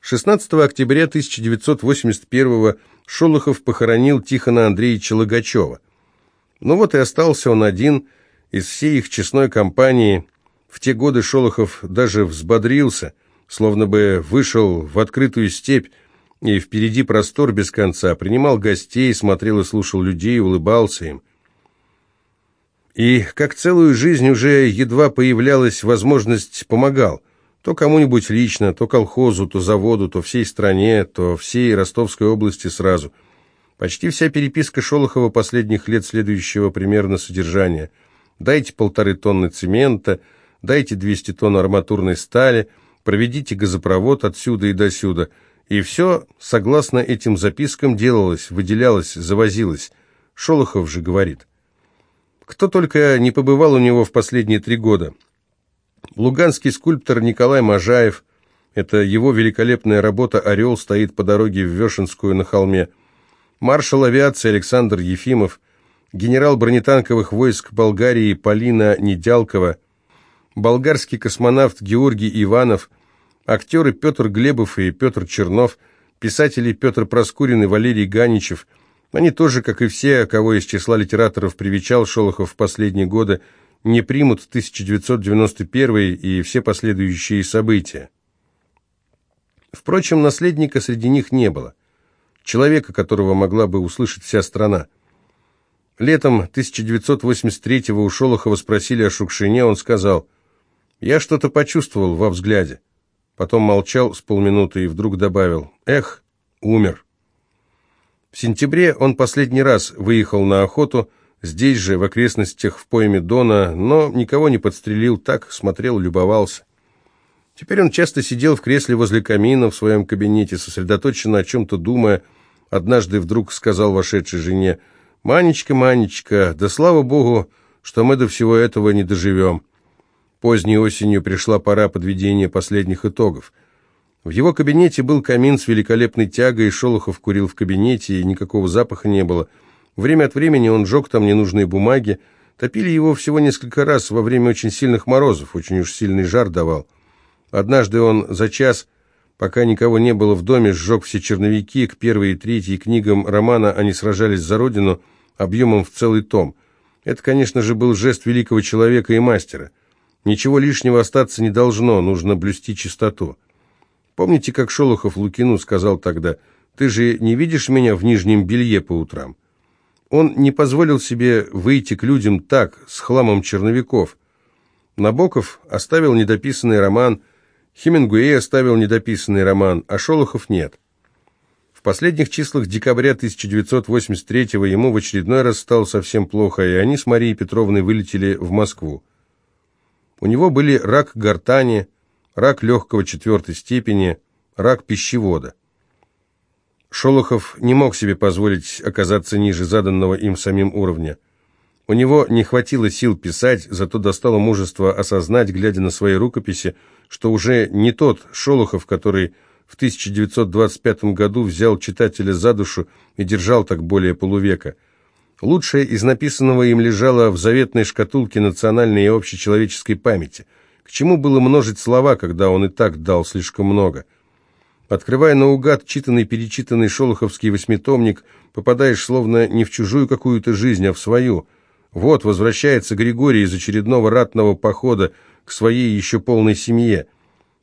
16 октября 1981 Шолохов похоронил Тихона Андреевича Логачева. Ну вот и остался он один из всей их честной компании. В те годы Шолохов даже взбодрился, словно бы вышел в открытую степь, и впереди простор без конца, принимал гостей, смотрел и слушал людей, улыбался им. И как целую жизнь уже едва появлялась возможность, помогал. То кому-нибудь лично, то колхозу, то заводу, то всей стране, то всей Ростовской области сразу. Почти вся переписка Шолохова последних лет следующего примерно содержания. Дайте полторы тонны цемента, дайте 200 тонн арматурной стали, проведите газопровод отсюда и досюда – и все, согласно этим запискам, делалось, выделялось, завозилось. Шолохов же говорит. Кто только не побывал у него в последние три года. Луганский скульптор Николай Можаев, это его великолепная работа «Орел» стоит по дороге в Вешенскую на холме. Маршал авиации Александр Ефимов, генерал бронетанковых войск Болгарии Полина Недялкова, болгарский космонавт Георгий Иванов – Актеры Петр Глебов и Петр Чернов, писатели Петр Проскурин и Валерий Ганичев. Они тоже, как и все, кого из числа литераторов привечал Шолохов в последние годы, не примут 1991 и все последующие события. Впрочем, наследника среди них не было. Человека, которого могла бы услышать вся страна. Летом 1983-го у Шолохова спросили о Шукшине, он сказал, «Я что-то почувствовал во взгляде». Потом молчал с полминуты и вдруг добавил «Эх, умер». В сентябре он последний раз выехал на охоту, здесь же, в окрестностях в пойме Дона, но никого не подстрелил, так смотрел, любовался. Теперь он часто сидел в кресле возле камина в своем кабинете, сосредоточенно о чем-то думая. Однажды вдруг сказал вошедшей жене, «Манечка, Манечка, да слава Богу, что мы до всего этого не доживем». Поздней осенью пришла пора подведения последних итогов. В его кабинете был камин с великолепной тягой, Шолохов курил в кабинете, и никакого запаха не было. Время от времени он жег там ненужные бумаги. Топили его всего несколько раз во время очень сильных морозов, очень уж сильный жар давал. Однажды он за час, пока никого не было в доме, сжег все черновики к первой и третьей книгам романа «Они сражались за Родину» объемом в целый том. Это, конечно же, был жест великого человека и мастера. Ничего лишнего остаться не должно, нужно блюсти чистоту. Помните, как Шолохов Лукину сказал тогда, «Ты же не видишь меня в нижнем белье по утрам?» Он не позволил себе выйти к людям так, с хламом черновиков. Набоков оставил недописанный роман, Хемингуэй оставил недописанный роман, а Шолохов нет. В последних числах декабря 1983-го ему в очередной раз стало совсем плохо, и они с Марией Петровной вылетели в Москву. У него были рак гортани, рак легкого четвертой степени, рак пищевода. Шолохов не мог себе позволить оказаться ниже заданного им самим уровня. У него не хватило сил писать, зато достало мужество осознать, глядя на свои рукописи, что уже не тот Шолохов, который в 1925 году взял читателя за душу и держал так более полувека – Лучшее из написанного им лежало в заветной шкатулке национальной и общечеловеческой памяти. К чему было множить слова, когда он и так дал слишком много? Открывая наугад читанный-перечитанный шолоховский восьмитомник, попадаешь словно не в чужую какую-то жизнь, а в свою. Вот возвращается Григорий из очередного ратного похода к своей еще полной семье.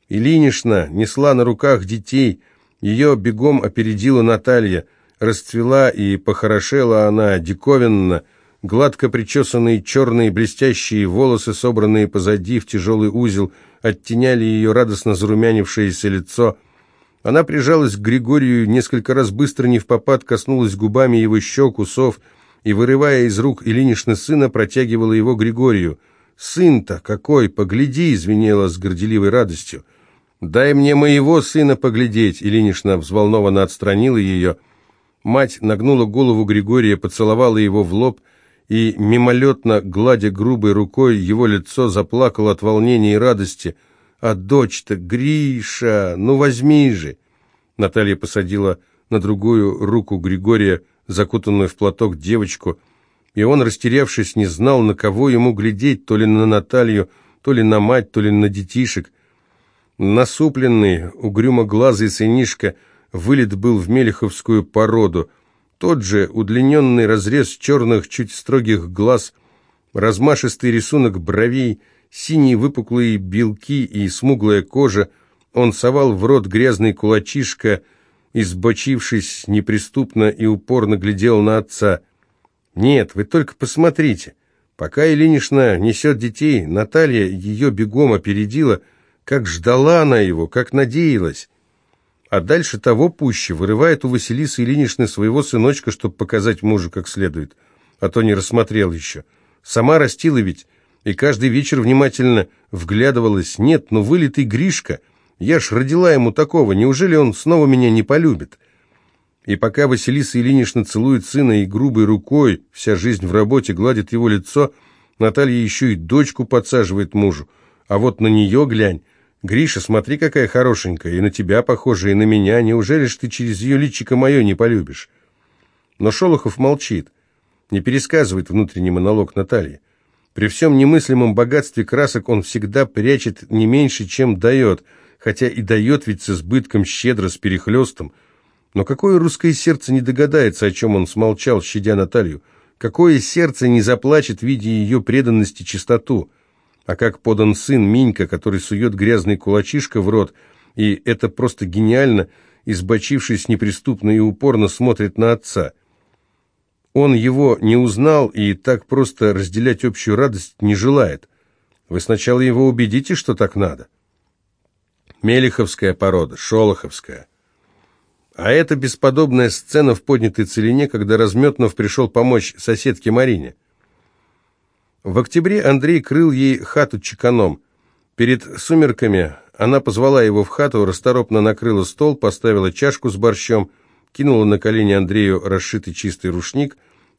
Ильинишна несла на руках детей, ее бегом опередила Наталья – Расцвела и похорошела она диковинно, гладко причесанные черные блестящие волосы, собранные позади в тяжелый узел, оттеняли ее радостно зарумянившееся лицо. Она прижалась к Григорию, несколько раз быстро не в попад коснулась губами его щек, усов, и, вырывая из рук Ильинишны сына, протягивала его Григорию. «Сын-то какой! Погляди!» — звенела с горделивой радостью. «Дай мне моего сына поглядеть!» Ильинишна взволнованно отстранила ее — Мать нагнула голову Григория, поцеловала его в лоб и, мимолетно, гладя грубой рукой, его лицо заплакало от волнения и радости. «А дочь-то, Гриша, ну возьми же!» Наталья посадила на другую руку Григория, закутанную в платок девочку, и он, растерявшись, не знал, на кого ему глядеть, то ли на Наталью, то ли на мать, то ли на детишек. Насупленный, угрюмоглазый сынишка вылет был в мелеховскую породу. Тот же удлиненный разрез черных, чуть строгих глаз, размашистый рисунок бровей, синие выпуклые белки и смуглая кожа. Он совал в рот грязный кулачишка, избочившись неприступно и упорно глядел на отца. «Нет, вы только посмотрите. Пока Ильинична несет детей, Наталья ее бегом опередила, как ждала она его, как надеялась. А дальше того пуще вырывает у Василисы Ильиничны своего сыночка, чтобы показать мужу как следует, а то не рассмотрел еще. Сама растила ведь, и каждый вечер внимательно вглядывалась. Нет, ну вылитый Гришка, я ж родила ему такого, неужели он снова меня не полюбит?» И пока Василиса Ильинична целует сына и грубой рукой, вся жизнь в работе, гладит его лицо, Наталья еще и дочку подсаживает мужу. А вот на нее глянь. Гриша, смотри, какая хорошенькая, и на тебя похожа, и на меня. Неужели ж ты через ее личико мое не полюбишь? Но Шолохов молчит, не пересказывает внутренний монолог Натальи. При всем немыслимом богатстве красок он всегда прячет не меньше, чем дает, хотя и дает ведь с избытком, щедро, с перехлестом. Но какое русское сердце не догадается, о чем он смолчал, щадя Наталью? Какое сердце не заплачет, видя ее преданность и чистоту? А как подан сын Минька, который сует грязный кулачишка в рот, и это просто гениально, избочившись неприступно и упорно смотрит на отца. Он его не узнал и так просто разделять общую радость не желает. Вы сначала его убедите, что так надо. Мелиховская порода, Шолоховская – а это бесподобная сцена в поднятой целине, когда Разметнов пришел помочь соседке Марине. В октябре Андрей крыл ей хату чеканом. Перед сумерками она позвала его в хату, расторопно накрыла стол, поставила чашку с борщом, кинула на колени Андрею расшитый чистый рушник,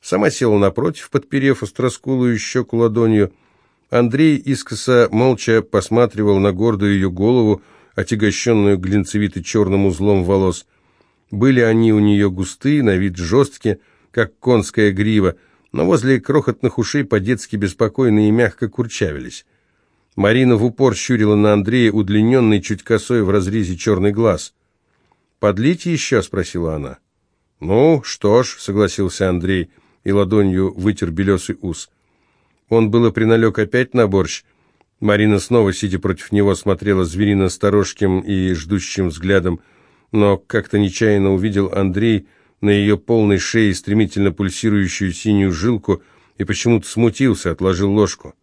сама села напротив, подперев остроскулую щеку ладонью. Андрей искоса молча посматривал на гордую ее голову, отягощенную глинцевито-черным узлом волос – были они у нее густые, на вид жесткие, как конская грива, но возле крохотных ушей по-детски беспокойно и мягко курчавились. Марина в упор щурила на Андрея удлиненный, чуть косой в разрезе черный глаз. «Подлить еще?» — спросила она. «Ну, что ж», — согласился Андрей и ладонью вытер белесый ус. Он было приналег опять на борщ. Марина снова, сидя против него, смотрела зверино-сторожким и ждущим взглядом, — но как-то нечаянно увидел Андрей на ее полной шее стремительно пульсирующую синюю жилку и почему-то смутился, отложил ложку.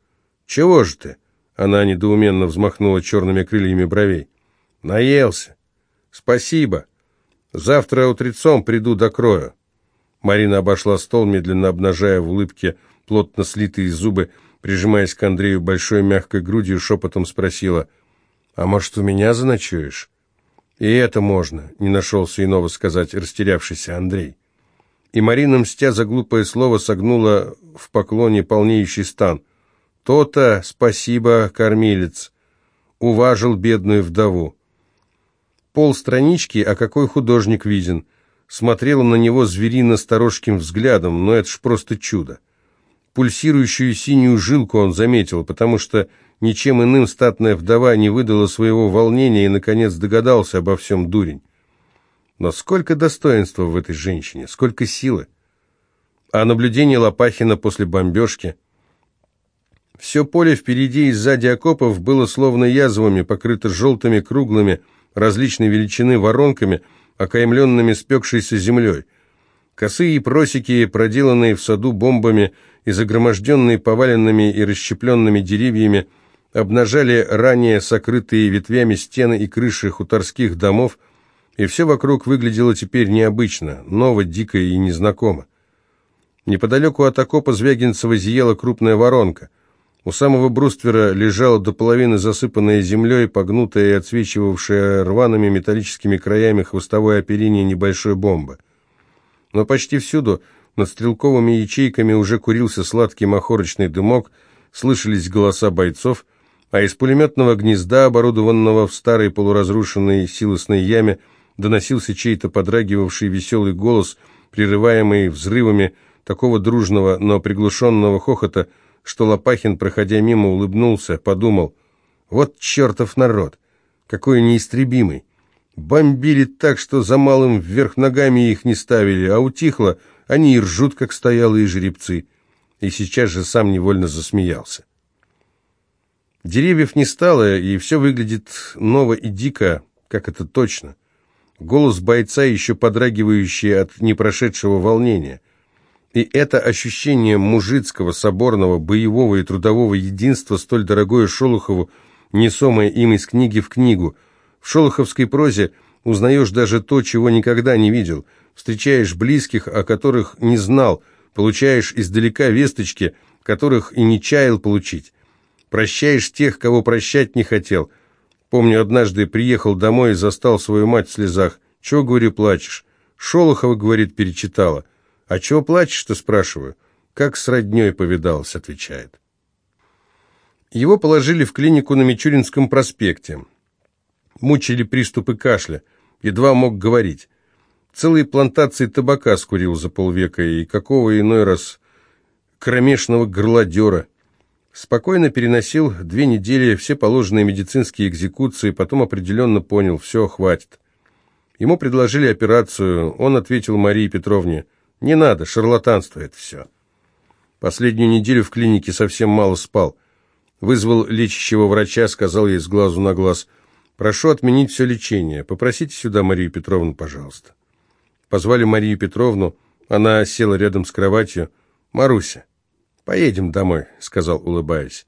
«Чего же ты?» Она недоуменно взмахнула черными крыльями бровей. «Наелся. Спасибо. Завтра утрецом приду докрою». Марина обошла стол, медленно обнажая в улыбке плотно слитые зубы, прижимаясь к Андрею большой мягкой грудью, шепотом спросила, «А может, у меня заночуешь?» И это можно, не нашелся иного сказать растерявшийся Андрей. И Марина, мстя за глупое слово, согнула в поклоне полнеющий стан. То-то, спасибо, кормилец, уважил бедную вдову. Пол странички, а какой художник виден, смотрела на него зверино-сторожким взглядом, но это ж просто чудо. Пульсирующую синюю жилку он заметил, потому что Ничем иным статная вдова не выдала своего волнения и, наконец, догадался обо всем дурень. Но сколько достоинства в этой женщине, сколько силы. А наблюдение Лопахина после бомбежки... Все поле впереди и сзади окопов было словно язвами, покрыто желтыми, круглыми, различной величины воронками, окаймленными спекшейся землей. Косые просеки, проделанные в саду бомбами и загроможденные поваленными и расщепленными деревьями, обнажали ранее сокрытые ветвями стены и крыши хуторских домов, и все вокруг выглядело теперь необычно, ново, дико и незнакомо. Неподалеку от окопа Звягинцева зияла крупная воронка. У самого бруствера лежала до половины засыпанная землей, погнутая и отсвечивавшая рваными металлическими краями хвостовое оперение небольшой бомбы. Но почти всюду над стрелковыми ячейками уже курился сладкий махорочный дымок, слышались голоса бойцов, а из пулеметного гнезда, оборудованного в старой полуразрушенной силосной яме, доносился чей-то подрагивавший веселый голос, прерываемый взрывами такого дружного, но приглушенного хохота, что Лопахин, проходя мимо, улыбнулся, подумал, «Вот чертов народ! Какой неистребимый. Бомбили так, что за малым вверх ногами их не ставили, а утихло, они и ржут, как стоялые жеребцы. И сейчас же сам невольно засмеялся. Деревьев не стало, и все выглядит ново и дико, как это точно. Голос бойца, еще подрагивающий от непрошедшего волнения. И это ощущение мужицкого, соборного, боевого и трудового единства, столь дорогое Шолохову, несомое им из книги в книгу. В шолоховской прозе узнаешь даже то, чего никогда не видел, встречаешь близких, о которых не знал, получаешь издалека весточки, которых и не чаял получить. Прощаешь тех, кого прощать не хотел. Помню, однажды приехал домой и застал свою мать в слезах. «Чего, говорю, плачешь?» «Шолохова, — говорит, — перечитала». «А чего плачешь-то?» — спрашиваю. «Как с родней повидалась», — отвечает. Его положили в клинику на Мичуринском проспекте. Мучили приступы кашля. Едва мог говорить. Целые плантации табака скурил за полвека, и какого иной раз кромешного горлодера. Спокойно переносил две недели все положенные медицинские экзекуции, потом определенно понял, все, хватит. Ему предложили операцию, он ответил Марии Петровне, «Не надо, шарлатанство это все». Последнюю неделю в клинике совсем мало спал. Вызвал лечащего врача, сказал ей с глазу на глаз, «Прошу отменить все лечение, попросите сюда Марию Петровну, пожалуйста». Позвали Марию Петровну, она села рядом с кроватью. «Маруся, «Поедем домой», — сказал, улыбаясь.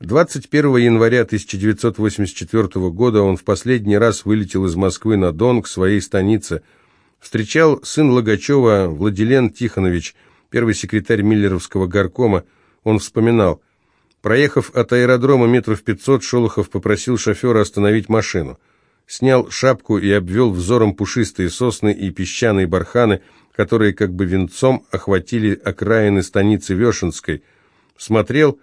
21 января 1984 года он в последний раз вылетел из Москвы на Дон к своей станице. Встречал сын Логачева Владилен Тихонович, первый секретарь Миллеровского горкома. Он вспоминал. Проехав от аэродрома метров пятьсот, Шолохов попросил шофера остановить машину. Снял шапку и обвел взором пушистые сосны и песчаные барханы — которые как бы венцом охватили окраины станицы Вешенской, смотрел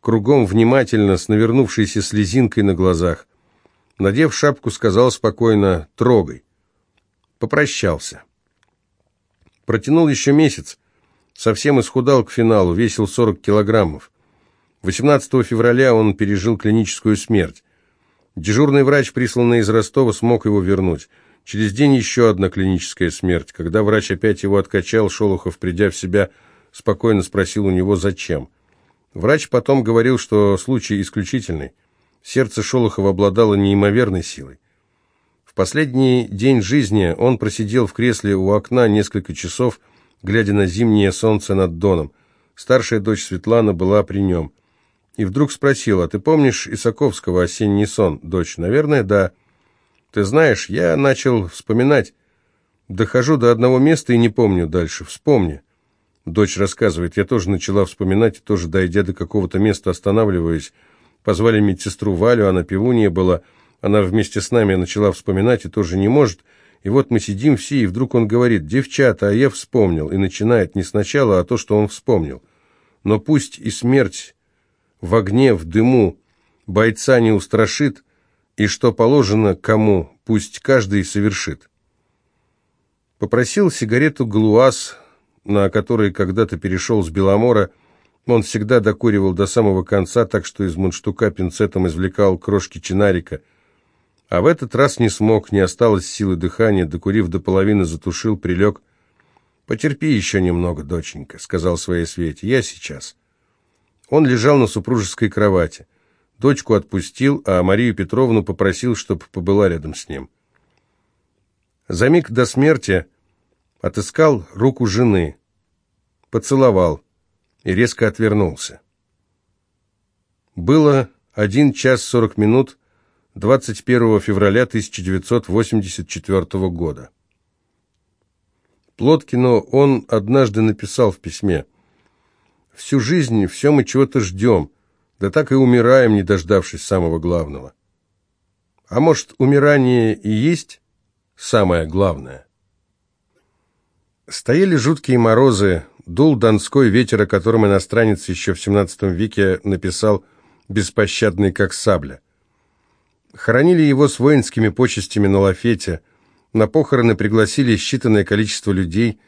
кругом внимательно, с навернувшейся слезинкой на глазах. Надев шапку, сказал спокойно «трогай». Попрощался. Протянул еще месяц. Совсем исхудал к финалу, весил 40 килограммов. 18 февраля он пережил клиническую смерть. Дежурный врач, присланный из Ростова, смог его вернуть. Через день еще одна клиническая смерть. Когда врач опять его откачал, Шолохов, придя в себя, спокойно спросил у него, зачем. Врач потом говорил, что случай исключительный. Сердце Шолохова обладало неимоверной силой. В последний день жизни он просидел в кресле у окна несколько часов, глядя на зимнее солнце над Доном. Старшая дочь Светлана была при нем. И вдруг спросила, «Ты помнишь Исаковского «Осенний сон», дочь?» «Наверное, да». Ты знаешь, я начал вспоминать. Дохожу до одного места и не помню дальше. Вспомни. Дочь рассказывает, я тоже начала вспоминать, и тоже, дойдя до какого-то места, останавливаясь. Позвали медсестру Валю, она пивунья была. Она вместе с нами начала вспоминать и тоже не может. И вот мы сидим все, и вдруг он говорит, «Девчата, а я вспомнил». И начинает не сначала, а то, что он вспомнил. Но пусть и смерть в огне, в дыму бойца не устрашит, и что положено кому, пусть каждый совершит. Попросил сигарету «Глуаз», на которой когда-то перешел с Беломора, он всегда докуривал до самого конца, так что из мундштука пинцетом извлекал крошки чинарика. А в этот раз не смог, не осталось силы дыхания, докурив до половины, затушил, прилег. «Потерпи еще немного, доченька», — сказал своей Свете, — «я сейчас». Он лежал на супружеской кровати. Дочку отпустил, а Марию Петровну попросил, чтобы побыла рядом с ним. За миг до смерти отыскал руку жены, поцеловал и резко отвернулся. Было один час сорок минут 21 февраля 1984 года. Плоткину он однажды написал в письме «Всю жизнь все мы чего-то ждем, да так и умираем, не дождавшись самого главного. А может, умирание и есть самое главное? Стояли жуткие морозы, дул донской ветер, о котором иностранец еще в XVII веке написал «беспощадный, как сабля». Хоронили его с воинскими почестями на лафете, на похороны пригласили считанное количество людей,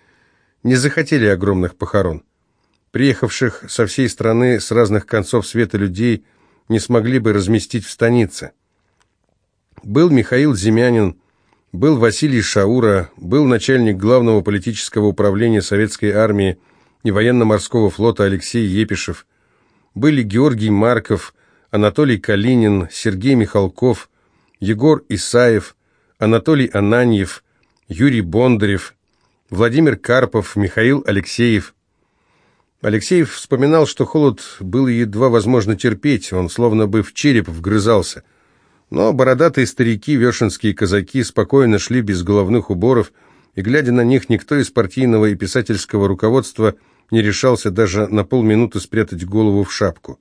не захотели огромных похорон. Приехавших со всей страны с разных концов света людей не смогли бы разместить в станице. Был Михаил Земянин, был Василий Шаура, был начальник главного политического управления Советской армии и военно-морского флота Алексей Епишев, были Георгий Марков, Анатолий Калинин, Сергей Михалков, Егор Исаев, Анатолий Ананьев, Юрий Бондарев, Владимир Карпов, Михаил Алексеев. Алексеев вспоминал, что холод было едва возможно терпеть, он словно бы в череп вгрызался – но бородатые старики, вешенские казаки спокойно шли без головных уборов, и, глядя на них, никто из партийного и писательского руководства не решался даже на полминуты спрятать голову в шапку.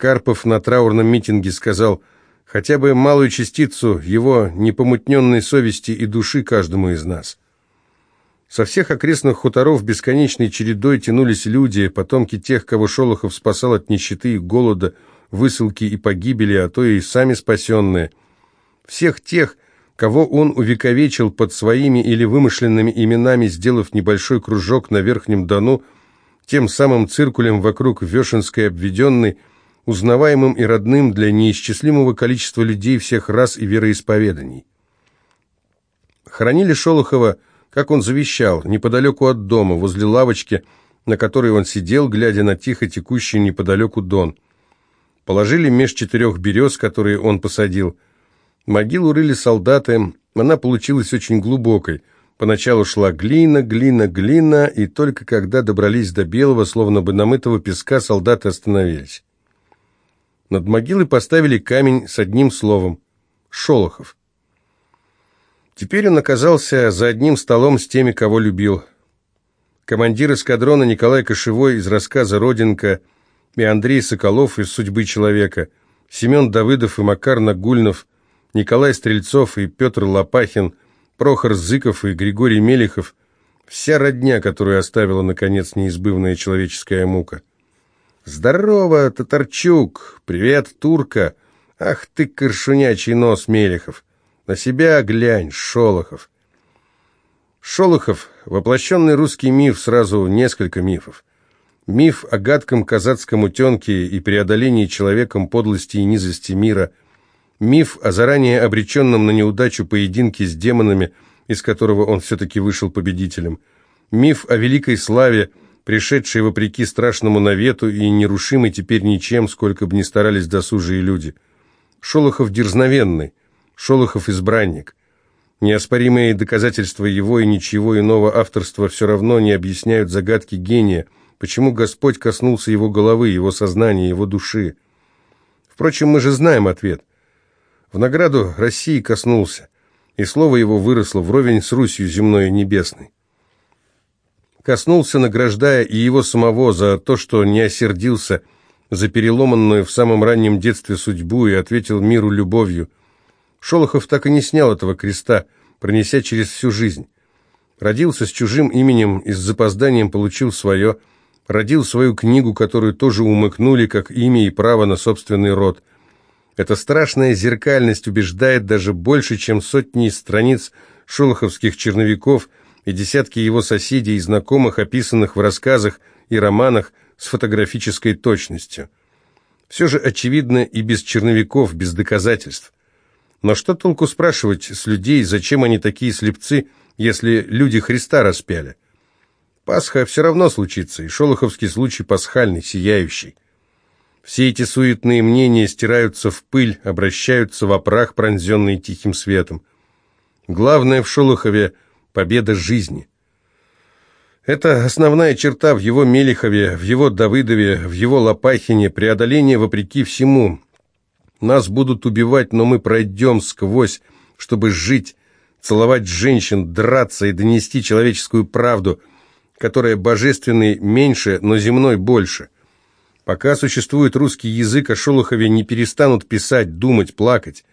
Карпов на траурном митинге сказал «хотя бы малую частицу его непомутненной совести и души каждому из нас». Со всех окрестных хуторов бесконечной чередой тянулись люди, потомки тех, кого Шолохов спасал от нищеты и голода, высылки и погибели, а то и сами спасенные. Всех тех, кого он увековечил под своими или вымышленными именами, сделав небольшой кружок на Верхнем Дону, тем самым циркулем вокруг Вешенской обведенной, узнаваемым и родным для неисчислимого количества людей всех рас и вероисповеданий. Хранили Шолохова, как он завещал, неподалеку от дома, возле лавочки, на которой он сидел, глядя на тихо текущий неподалеку Дон – Положили меж четырех берез, которые он посадил. Могилу рыли солдаты, она получилась очень глубокой. Поначалу шла глина, глина, глина, и только когда добрались до белого, словно бы намытого песка, солдаты остановились. Над могилой поставили камень с одним словом — Шолохов. Теперь он оказался за одним столом с теми, кого любил. Командир эскадрона Николай Кошевой из рассказа «Родинка» и Андрей Соколов из «Судьбы человека», Семен Давыдов и Макар Нагульнов, Николай Стрельцов и Петр Лопахин, Прохор Зыков и Григорий Мелехов, вся родня, которую оставила, наконец, неизбывная человеческая мука. «Здорово, Татарчук! Привет, Турка! Ах ты, коршунячий нос, Мелехов! На себя глянь, Шолохов!» Шолохов – воплощенный русский миф, сразу несколько мифов. Миф о гадком казацком утенке и преодолении человеком подлости и низости мира. Миф о заранее обреченном на неудачу поединке с демонами, из которого он все-таки вышел победителем. Миф о великой славе, пришедшей вопреки страшному навету и нерушимой теперь ничем, сколько бы ни старались досужие люди. Шолохов дерзновенный, Шолохов избранник. Неоспоримые доказательства его и ничего иного авторства все равно не объясняют загадки гения – Почему Господь коснулся его головы, его сознания, его души? Впрочем, мы же знаем ответ. В награду России коснулся, и слово его выросло вровень с Русью земной и небесной. Коснулся, награждая и его самого за то, что не осердился, за переломанную в самом раннем детстве судьбу и ответил миру любовью. Шолохов так и не снял этого креста, пронеся через всю жизнь. Родился с чужим именем и с запозданием получил свое – родил свою книгу, которую тоже умыкнули, как имя и право на собственный род. Эта страшная зеркальность убеждает даже больше, чем сотни страниц шолоховских черновиков и десятки его соседей и знакомых, описанных в рассказах и романах с фотографической точностью. Все же очевидно и без черновиков, без доказательств. Но что толку спрашивать с людей, зачем они такие слепцы, если люди Христа распяли? Пасха все равно случится, и шолоховский случай пасхальный, сияющий. Все эти суетные мнения стираются в пыль, обращаются в опрах, пронзенный тихим светом. Главное в Шолохове – победа жизни. Это основная черта в его Мелихове, в его Давыдове, в его Лопахине, преодоление вопреки всему. Нас будут убивать, но мы пройдем сквозь, чтобы жить, целовать женщин, драться и донести человеческую правду – которая божественной меньше, но земной больше. Пока существует русский язык, о Шолохове не перестанут писать, думать, плакать.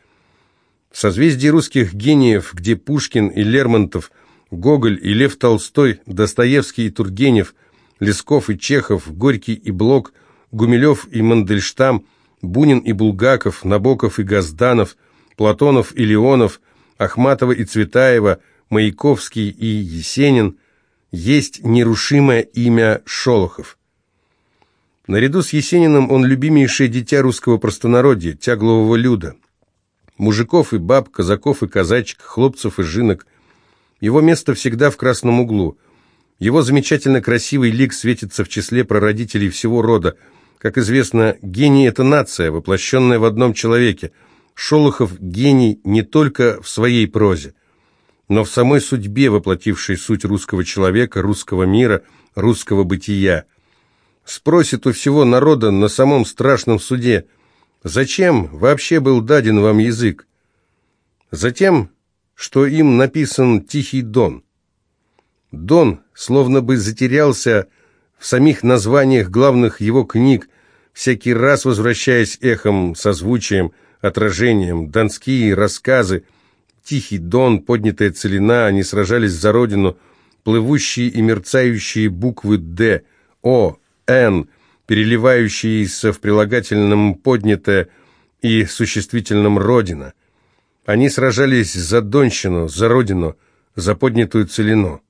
В созвездии русских гениев, где Пушкин и Лермонтов, Гоголь и Лев Толстой, Достоевский и Тургенев, Лесков и Чехов, Горький и Блок, Гумилев и Мандельштам, Бунин и Булгаков, Набоков и Газданов, Платонов и Леонов, Ахматова и Цветаева, Маяковский и Есенин – есть нерушимое имя Шолохов. Наряду с Есениным он любимейшее дитя русского простонародья, тяглового люда. Мужиков и баб, казаков и казачек, хлопцев и жинок. Его место всегда в красном углу. Его замечательно красивый лик светится в числе прародителей всего рода. Как известно, гений – это нация, воплощенная в одном человеке. Шолохов – гений не только в своей прозе, но в самой судьбе, воплотившей суть русского человека, русского мира, русского бытия. Спросит у всего народа на самом страшном суде – Зачем вообще был даден вам язык? Затем, что им написан Тихий Дон. Дон словно бы затерялся в самих названиях главных его книг, всякий раз возвращаясь эхом, созвучием, отражением, донские рассказы, Тихий Дон, поднятая целина, они сражались за родину, плывущие и мерцающие буквы «Д», «О», «Н», переливающиеся в прилагательном «поднятое» и существительном «родина». Они сражались за Донщину, за родину, за поднятую целину.